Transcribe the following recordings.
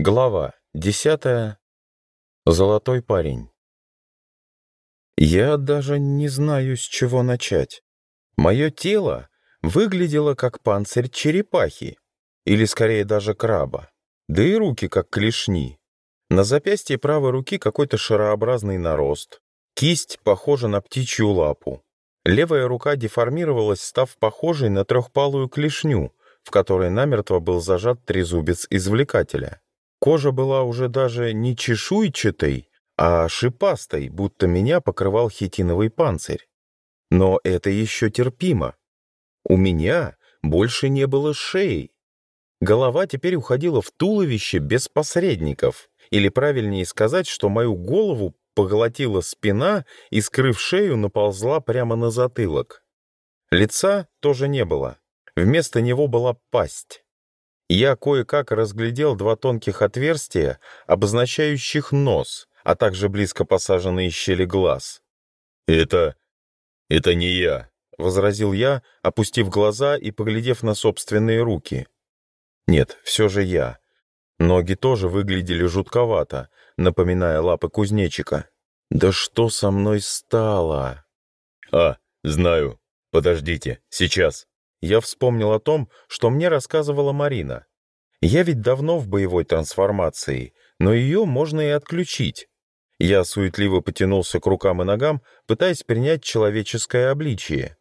Глава 10. Золотой парень. Я даже не знаю, с чего начать. Мое тело выглядело как панцирь черепахи, или скорее даже краба, да и руки как клешни. На запястье правой руки какой-то шарообразный нарост, кисть похожа на птичью лапу. Левая рука деформировалась, став похожей на трехпалую клешню, в которой намертво был зажат трезубец извлекателя. Кожа была уже даже не чешуйчатой, а шипастой, будто меня покрывал хитиновый панцирь. Но это еще терпимо. У меня больше не было шеи. Голова теперь уходила в туловище без посредников, или правильнее сказать, что мою голову поглотила спина и, скрыв шею, наползла прямо на затылок. Лица тоже не было. Вместо него была пасть. Я кое-как разглядел два тонких отверстия, обозначающих нос, а также близко посаженные щели глаз. «Это... это не я», — возразил я, опустив глаза и поглядев на собственные руки. «Нет, все же я». Ноги тоже выглядели жутковато, напоминая лапы кузнечика. «Да что со мной стало?» «А, знаю. Подождите, сейчас». Я вспомнил о том, что мне рассказывала Марина. Я ведь давно в боевой трансформации, но ее можно и отключить. Я суетливо потянулся к рукам и ногам, пытаясь принять человеческое обличие.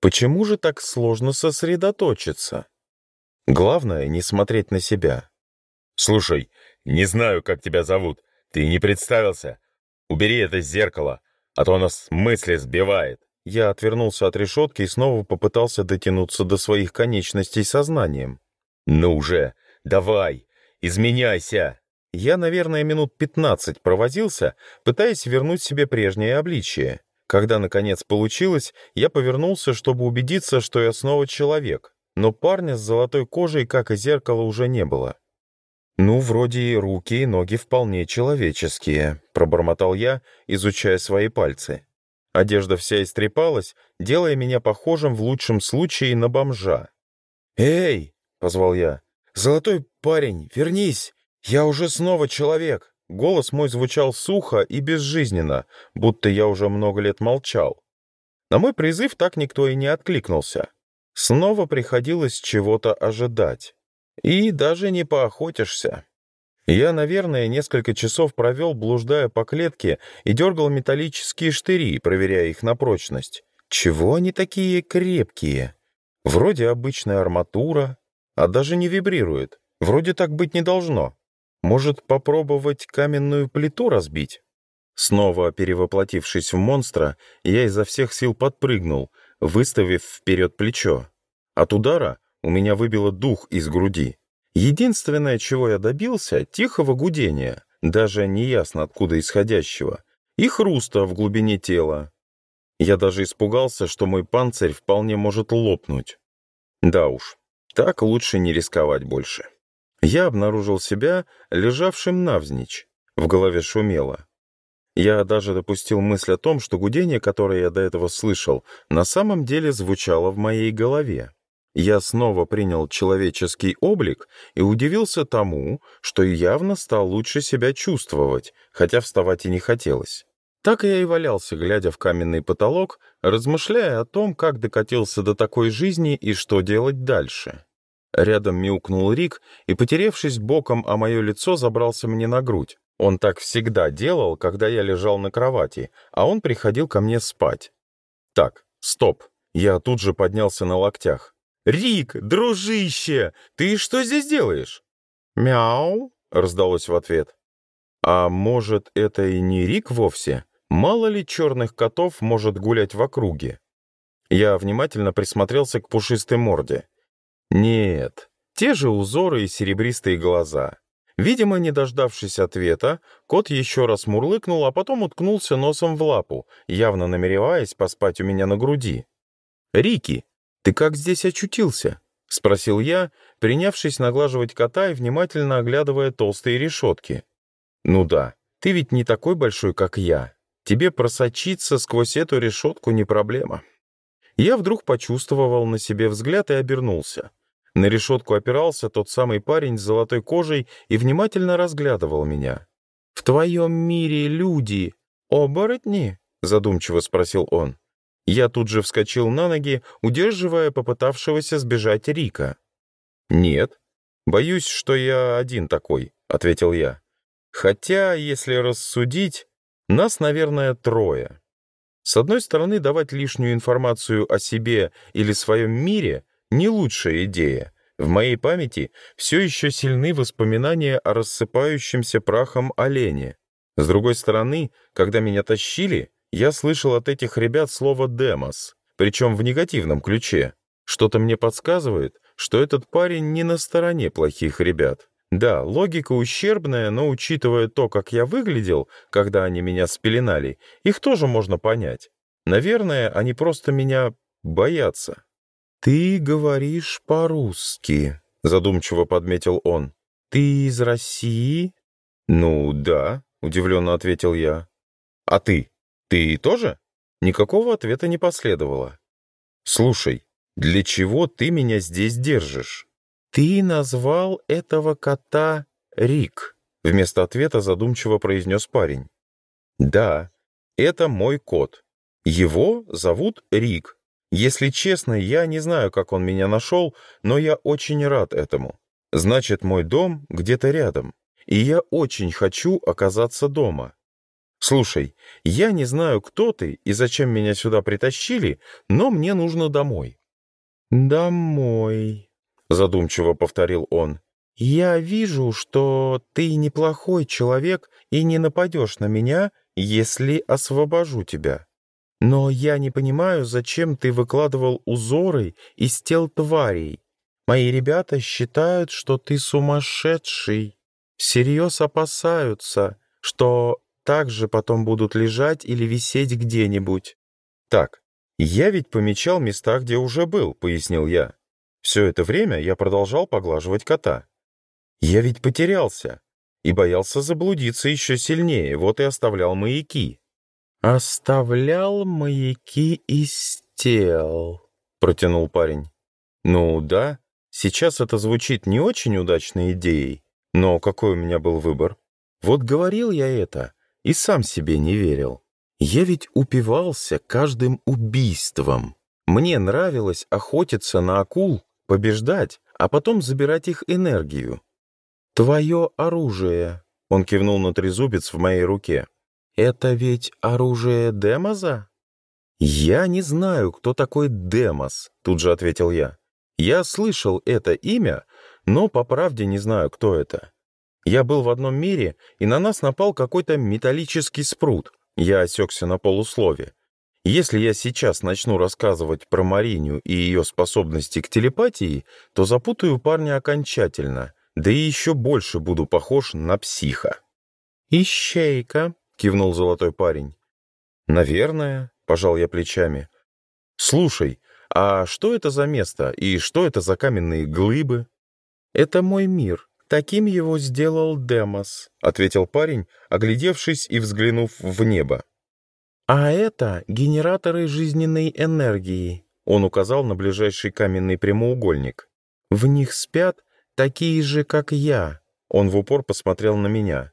Почему же так сложно сосредоточиться? Главное — не смотреть на себя. «Слушай, не знаю, как тебя зовут. Ты не представился. Убери это зеркало, а то оно с мысли сбивает». Я отвернулся от решетки и снова попытался дотянуться до своих конечностей сознанием. «Ну уже, Давай! Изменяйся!» Я, наверное, минут пятнадцать провозился, пытаясь вернуть себе прежнее обличие. Когда, наконец, получилось, я повернулся, чтобы убедиться, что я снова человек. Но парня с золотой кожей, как и зеркало, уже не было. «Ну, вроде и руки, и ноги вполне человеческие», — пробормотал я, изучая свои пальцы. Одежда вся истрепалась, делая меня похожим в лучшем случае на бомжа. «Эй!» — позвал я. «Золотой парень, вернись! Я уже снова человек!» Голос мой звучал сухо и безжизненно, будто я уже много лет молчал. На мой призыв так никто и не откликнулся. Снова приходилось чего-то ожидать. И даже не поохотишься. Я, наверное, несколько часов провел, блуждая по клетке, и дергал металлические штыри, проверяя их на прочность. Чего они такие крепкие? Вроде обычная арматура, а даже не вибрирует. Вроде так быть не должно. Может, попробовать каменную плиту разбить? Снова перевоплотившись в монстра, я изо всех сил подпрыгнул, выставив вперед плечо. От удара у меня выбило дух из груди. Единственное, чего я добился, тихого гудения, даже неясно откуда исходящего, и хруста в глубине тела. Я даже испугался, что мой панцирь вполне может лопнуть. Да уж, так лучше не рисковать больше. Я обнаружил себя лежавшим навзничь, в голове шумело. Я даже допустил мысль о том, что гудение, которое я до этого слышал, на самом деле звучало в моей голове. Я снова принял человеческий облик и удивился тому, что явно стал лучше себя чувствовать, хотя вставать и не хотелось. Так я и валялся, глядя в каменный потолок, размышляя о том, как докатился до такой жизни и что делать дальше. Рядом мяукнул Рик и, потеревшись боком о мое лицо, забрался мне на грудь. Он так всегда делал, когда я лежал на кровати, а он приходил ко мне спать. Так, стоп. Я тут же поднялся на локтях. «Рик, дружище, ты что здесь делаешь?» «Мяу», — раздалось в ответ. «А может, это и не Рик вовсе? Мало ли черных котов может гулять в округе?» Я внимательно присмотрелся к пушистой морде. «Нет, те же узоры и серебристые глаза». Видимо, не дождавшись ответа, кот еще раз мурлыкнул, а потом уткнулся носом в лапу, явно намереваясь поспать у меня на груди. «Рики, «Ты как здесь очутился?» — спросил я, принявшись наглаживать кота и внимательно оглядывая толстые решетки. «Ну да, ты ведь не такой большой, как я. Тебе просочиться сквозь эту решетку не проблема». Я вдруг почувствовал на себе взгляд и обернулся. На решетку опирался тот самый парень с золотой кожей и внимательно разглядывал меня. «В твоем мире люди оборотни?» — задумчиво спросил он. Я тут же вскочил на ноги, удерживая попытавшегося сбежать Рика. «Нет, боюсь, что я один такой», — ответил я. «Хотя, если рассудить, нас, наверное, трое. С одной стороны, давать лишнюю информацию о себе или своем мире — не лучшая идея. В моей памяти все еще сильны воспоминания о рассыпающемся прахом олене. С другой стороны, когда меня тащили — я слышал от этих ребят слово «демос», причем в негативном ключе. Что-то мне подсказывает, что этот парень не на стороне плохих ребят. Да, логика ущербная, но учитывая то, как я выглядел, когда они меня спеленали, их тоже можно понять. Наверное, они просто меня боятся. «Ты говоришь по-русски», — задумчиво подметил он. «Ты из России?» «Ну да», — удивленно ответил я. «А ты?» «Ты тоже?» Никакого ответа не последовало. «Слушай, для чего ты меня здесь держишь?» «Ты назвал этого кота Рик», — вместо ответа задумчиво произнес парень. «Да, это мой кот. Его зовут Рик. Если честно, я не знаю, как он меня нашел, но я очень рад этому. Значит, мой дом где-то рядом, и я очень хочу оказаться дома. «Слушай, я не знаю, кто ты и зачем меня сюда притащили, но мне нужно домой». «Домой», — задумчиво повторил он. «Я вижу, что ты неплохой человек и не нападешь на меня, если освобожу тебя. Но я не понимаю, зачем ты выкладывал узоры из тел тварей. Мои ребята считают, что ты сумасшедший, всерьез опасаются, что также потом будут лежать или висеть где-нибудь. Так, я ведь помечал места, где уже был, пояснил я. Все это время я продолжал поглаживать кота. Я ведь потерялся и боялся заблудиться еще сильнее, вот и оставлял маяки. «Оставлял маяки из тел», — протянул парень. «Ну да, сейчас это звучит не очень удачной идеей, но какой у меня был выбор? Вот говорил я это, и сам себе не верил. Я ведь упивался каждым убийством. Мне нравилось охотиться на акул, побеждать, а потом забирать их энергию. «Твое оружие», — он кивнул на трезубец в моей руке. «Это ведь оружие Демоза?» «Я не знаю, кто такой Демос», — тут же ответил я. «Я слышал это имя, но по правде не знаю, кто это. Я был в одном мире, и на нас напал какой-то металлический спрут. Я осекся на полуслове. Если я сейчас начну рассказывать про Мариню и ее способности к телепатии, то запутаю парня окончательно, да и еще больше буду похож на психа. «Ищейка», — кивнул золотой парень. «Наверное», — пожал я плечами. «Слушай, а что это за место и что это за каменные глыбы?» «Это мой мир», «Таким его сделал Демос», — ответил парень, оглядевшись и взглянув в небо. «А это генераторы жизненной энергии», — он указал на ближайший каменный прямоугольник. «В них спят такие же, как я», — он в упор посмотрел на меня.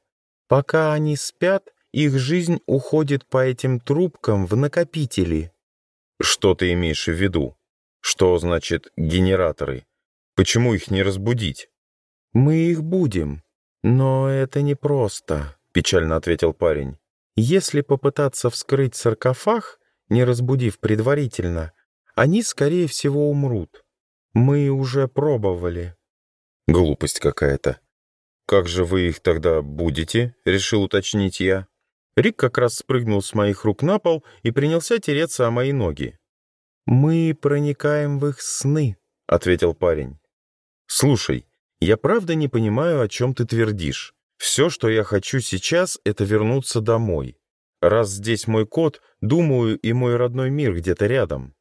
«Пока они спят, их жизнь уходит по этим трубкам в накопители». «Что ты имеешь в виду? Что значит генераторы? Почему их не разбудить?» «Мы их будем, но это непросто», — печально ответил парень. «Если попытаться вскрыть саркофаг, не разбудив предварительно, они, скорее всего, умрут. Мы уже пробовали». «Глупость какая-то». «Как же вы их тогда будете?» — решил уточнить я. Рик как раз спрыгнул с моих рук на пол и принялся тереться о мои ноги. «Мы проникаем в их сны», — ответил парень. «Слушай, я правда не понимаю, о чем ты твердишь. Все, что я хочу сейчас, это вернуться домой. Раз здесь мой кот, думаю, и мой родной мир где-то рядом».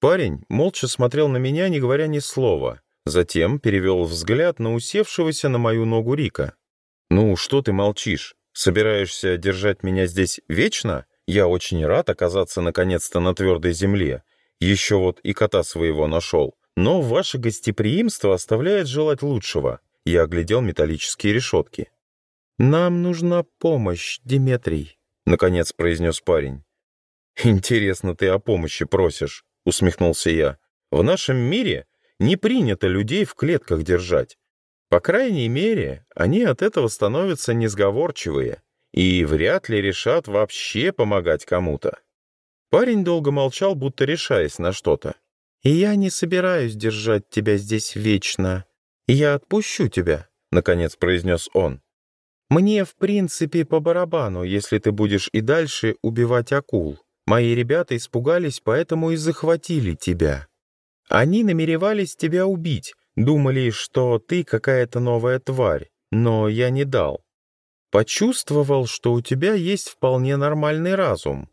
Парень молча смотрел на меня, не говоря ни слова. Затем перевел взгляд на усевшегося на мою ногу Рика. «Ну, что ты молчишь? Собираешься держать меня здесь вечно? Я очень рад оказаться наконец-то на твердой земле. Еще вот и кота своего нашел. Но ваше гостеприимство оставляет желать лучшего. Я оглядел металлические решетки. «Нам нужна помощь, Диметрий», — наконец произнес парень. «Интересно ты о помощи просишь», — усмехнулся я. «В нашем мире не принято людей в клетках держать. По крайней мере, они от этого становятся несговорчивые и вряд ли решат вообще помогать кому-то». Парень долго молчал, будто решаясь на что-то и я не собираюсь держать тебя здесь вечно. Я отпущу тебя», — наконец произнес он. «Мне, в принципе, по барабану, если ты будешь и дальше убивать акул. Мои ребята испугались, поэтому и захватили тебя. Они намеревались тебя убить, думали, что ты какая-то новая тварь, но я не дал. Почувствовал, что у тебя есть вполне нормальный разум.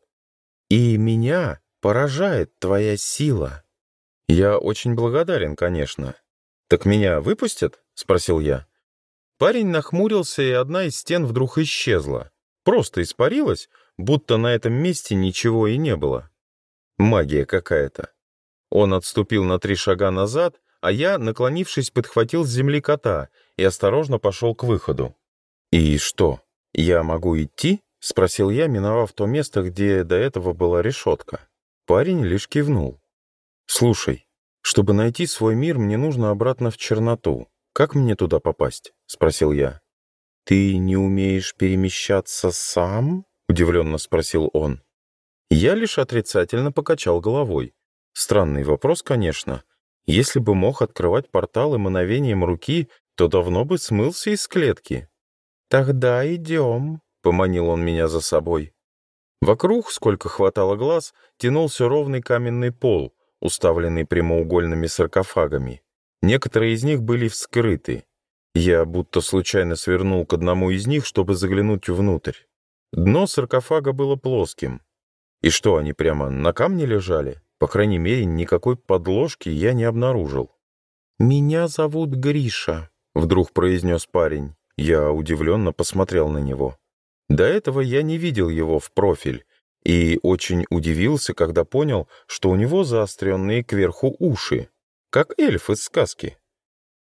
И меня поражает твоя сила». «Я очень благодарен, конечно». «Так меня выпустят?» — спросил я. Парень нахмурился, и одна из стен вдруг исчезла. Просто испарилась, будто на этом месте ничего и не было. Магия какая-то. Он отступил на три шага назад, а я, наклонившись, подхватил с земли кота и осторожно пошел к выходу. «И что, я могу идти?» — спросил я, миновав то место, где до этого была решетка. Парень лишь кивнул. «Слушай, чтобы найти свой мир, мне нужно обратно в черноту. Как мне туда попасть?» — спросил я. «Ты не умеешь перемещаться сам?» — удивленно спросил он. Я лишь отрицательно покачал головой. Странный вопрос, конечно. Если бы мог открывать порталы мановением руки, то давно бы смылся из клетки. «Тогда идем», — поманил он меня за собой. Вокруг, сколько хватало глаз, тянулся ровный каменный пол — уставленный прямоугольными саркофагами. Некоторые из них были вскрыты. Я будто случайно свернул к одному из них, чтобы заглянуть внутрь. Дно саркофага было плоским. И что, они прямо на камне лежали? По крайней мере, никакой подложки я не обнаружил. «Меня зовут Гриша», — вдруг произнес парень. Я удивленно посмотрел на него. До этого я не видел его в профиль, и очень удивился, когда понял, что у него заостренные кверху уши, как эльф из сказки.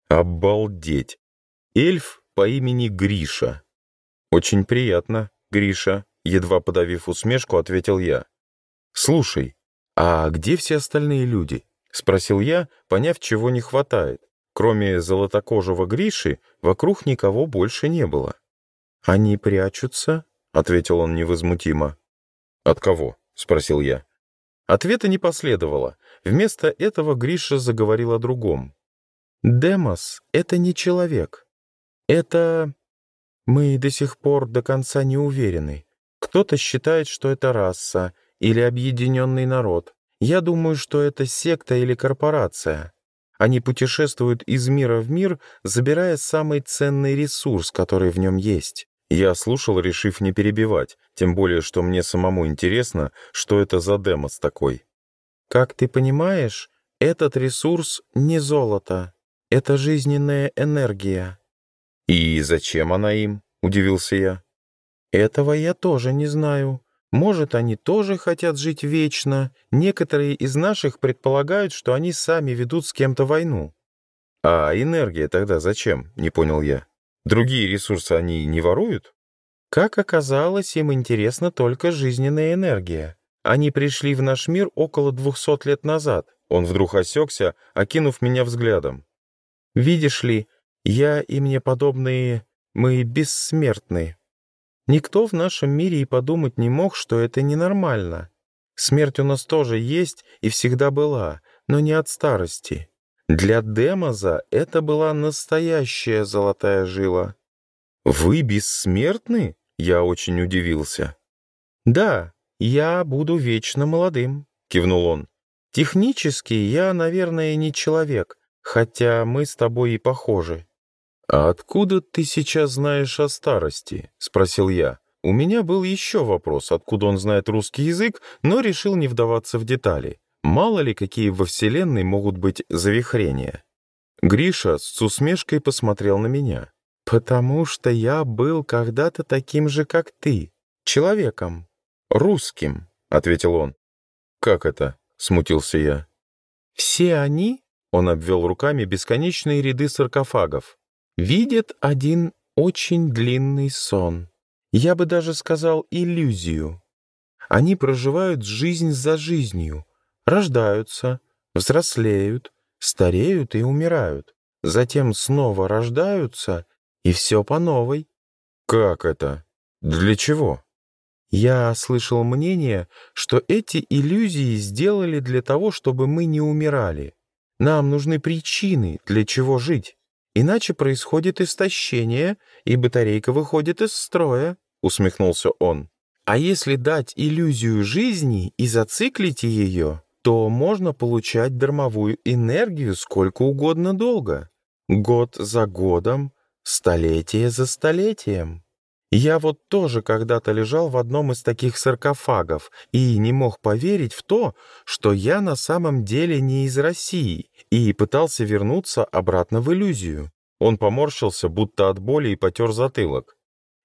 Обалдеть! Эльф по имени Гриша. Очень приятно, Гриша, едва подавив усмешку, ответил я. Слушай, а где все остальные люди? Спросил я, поняв, чего не хватает. Кроме золотокожего Гриши, вокруг никого больше не было. «Они прячутся?» — ответил он невозмутимо. «От кого?» — спросил я. Ответа не последовало. Вместо этого Гриша заговорил о другом. «Демос — это не человек. Это... Мы до сих пор до конца не уверены. Кто-то считает, что это раса или объединенный народ. Я думаю, что это секта или корпорация. Они путешествуют из мира в мир, забирая самый ценный ресурс, который в нем есть. Я слушал, решив не перебивать, тем более, что мне самому интересно, что это за демос такой. «Как ты понимаешь, этот ресурс не золото. Это жизненная энергия». «И зачем она им?» — удивился я. «Этого я тоже не знаю. Может, они тоже хотят жить вечно. Некоторые из наших предполагают, что они сами ведут с кем-то войну». «А энергия тогда зачем?» — не понял я. Другие ресурсы они не воруют? Как оказалось, им интересна только жизненная энергия. Они пришли в наш мир около 200 лет назад. Он вдруг осекся, окинув меня взглядом. Видишь ли, я и мне подобные, мы бессмертны. Никто в нашем мире и подумать не мог, что это ненормально. Смерть у нас тоже есть и всегда была, но не от старости. Для Демоза это была настоящая золотая жила. «Вы бессмертны?» — я очень удивился. «Да, я буду вечно молодым», — кивнул он. «Технически я, наверное, не человек, хотя мы с тобой и похожи». «А откуда ты сейчас знаешь о старости?» — спросил я. У меня был еще вопрос, откуда он знает русский язык, но решил не вдаваться в детали. Мало ли, какие во Вселенной могут быть завихрения. Гриша с усмешкой посмотрел на меня. «Потому что я был когда-то таким же, как ты. Человеком. Русским», — ответил он. «Как это?» — смутился я. «Все они?» — он обвел руками бесконечные ряды саркофагов. «Видят один очень длинный сон. Я бы даже сказал иллюзию. Они проживают жизнь за жизнью» рождаются, взрослеют, стареют и умирают. Затем снова рождаются, и все по новой. Как это? Для чего? Я слышал мнение, что эти иллюзии сделали для того, чтобы мы не умирали. Нам нужны причины, для чего жить. Иначе происходит истощение, и батарейка выходит из строя», — усмехнулся он. «А если дать иллюзию жизни и зациклить ее, то можно получать дармовую энергию сколько угодно долго. Год за годом, столетие за столетием. Я вот тоже когда-то лежал в одном из таких саркофагов и не мог поверить в то, что я на самом деле не из России, и пытался вернуться обратно в иллюзию. Он поморщился, будто от боли, и потер затылок.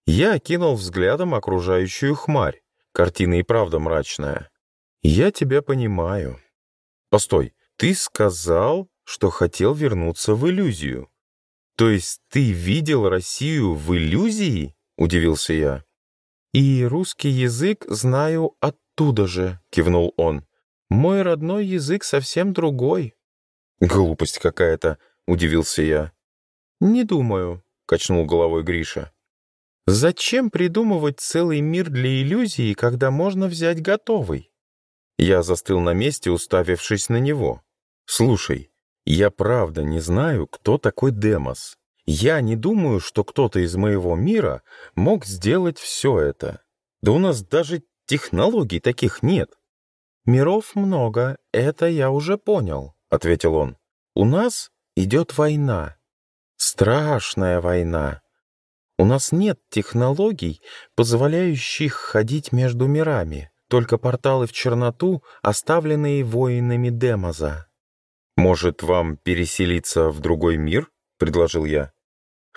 Я окинул взглядом окружающую хмарь. Картина и правда мрачная. Я тебя понимаю. Постой, ты сказал, что хотел вернуться в иллюзию. То есть ты видел Россию в иллюзии? Удивился я. И русский язык знаю оттуда же, кивнул он. Мой родной язык совсем другой. Глупость какая-то, удивился я. Не думаю, качнул головой Гриша. Зачем придумывать целый мир для иллюзии, когда можно взять готовый? Я застыл на месте, уставившись на него. «Слушай, я правда не знаю, кто такой Демос. Я не думаю, что кто-то из моего мира мог сделать все это. Да у нас даже технологий таких нет». «Миров много, это я уже понял», — ответил он. «У нас идет война. Страшная война. У нас нет технологий, позволяющих ходить между мирами только порталы в черноту, оставленные воинами Демоза. «Может, вам переселиться в другой мир?» — предложил я.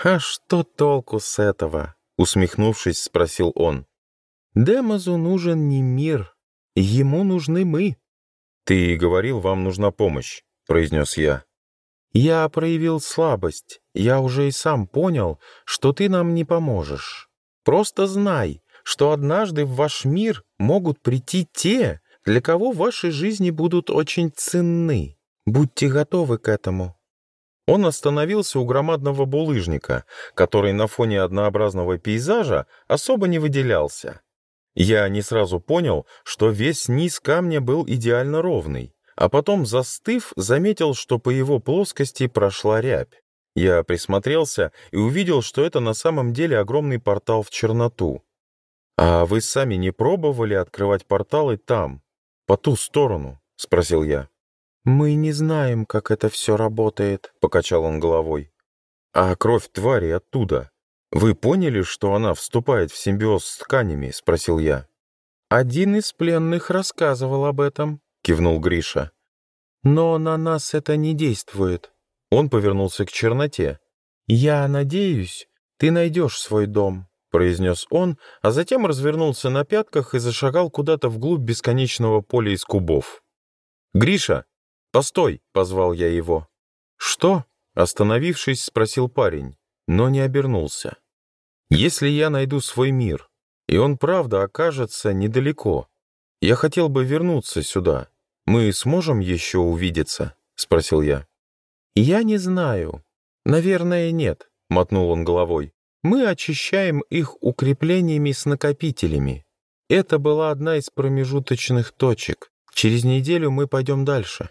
«А что толку с этого?» — усмехнувшись, спросил он. «Демозу нужен не мир. Ему нужны мы». «Ты говорил, вам нужна помощь», — произнес я. «Я проявил слабость. Я уже и сам понял, что ты нам не поможешь. Просто знай, что однажды в ваш мир могут прийти те, для кого ваши жизни будут очень ценны. Будьте готовы к этому». Он остановился у громадного булыжника, который на фоне однообразного пейзажа особо не выделялся. Я не сразу понял, что весь низ камня был идеально ровный, а потом, застыв, заметил, что по его плоскости прошла рябь. Я присмотрелся и увидел, что это на самом деле огромный портал в черноту. «А вы сами не пробовали открывать порталы там, по ту сторону?» — спросил я. «Мы не знаем, как это все работает», — покачал он головой. «А кровь твари оттуда? Вы поняли, что она вступает в симбиоз с тканями?» — спросил я. «Один из пленных рассказывал об этом», — кивнул Гриша. «Но на нас это не действует». Он повернулся к черноте. «Я надеюсь, ты найдешь свой дом» произнес он, а затем развернулся на пятках и зашагал куда-то вглубь бесконечного поля из кубов. «Гриша, постой!» — позвал я его. «Что?» — остановившись, спросил парень, но не обернулся. «Если я найду свой мир, и он правда окажется недалеко, я хотел бы вернуться сюда, мы сможем еще увидеться?» — спросил я. «Я не знаю. Наверное, нет», — мотнул он головой. Мы очищаем их укреплениями с накопителями. Это была одна из промежуточных точек. Через неделю мы пойдем дальше».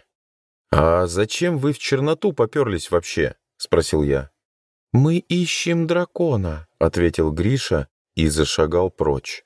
«А зачем вы в черноту поперлись вообще?» — спросил я. «Мы ищем дракона», — ответил Гриша и зашагал прочь.